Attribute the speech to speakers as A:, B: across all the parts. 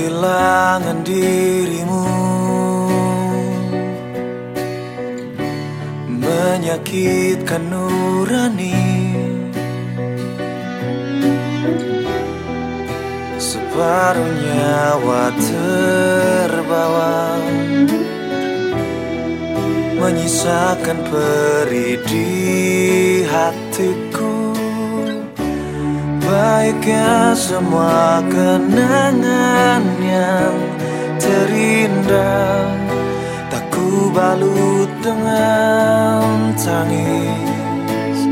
A: kehilangan dirimu. Menyakitkan nurani. Separuh nyawa terbawa. Menyisakan perih di hatiku Baiknya semua kenangan yang terindah Tak ku balut dengan tangis.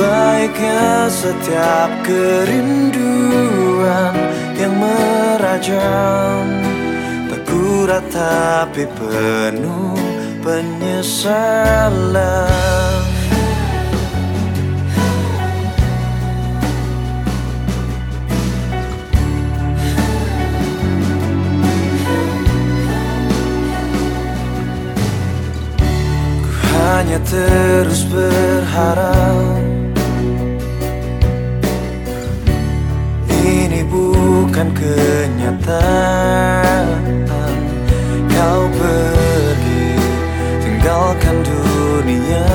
A: Baiknya setiap kerinduan yang merajam Tak ku ratapi penuh penyesalan hanya terus berharap. Ini bukan kenyataan. Kau pergi tinggalkan dunia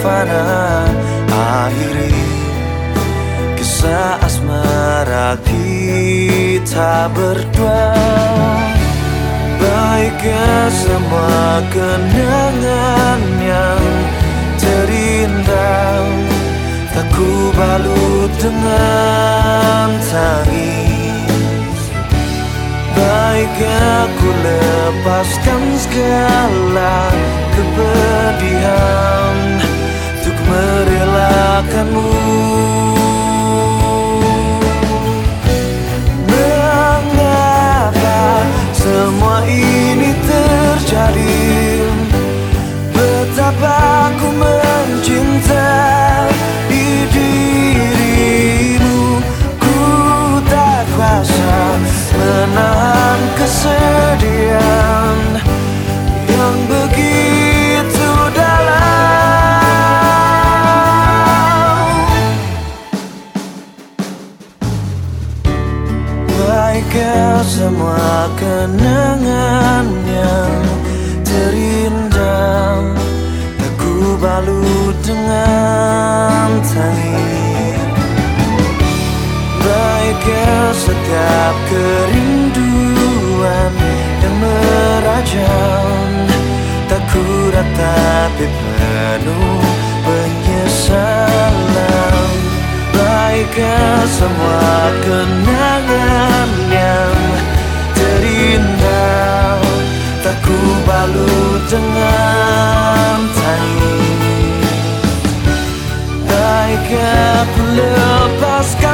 A: fana. Akhiri kisah asmara kita berdua Baiknya semua kenangan yang terindah Tak ku balut dengan tangis. Baiknya ku lepaskan segala kepedihan Baiknya semua kenangan yang terindah Tak ku balut dengan tangis. Baiknya setiap kerinduan yang merajam Tak ku ratapi penuh penyesalan. Baiknya semua kenangan akan melepaskan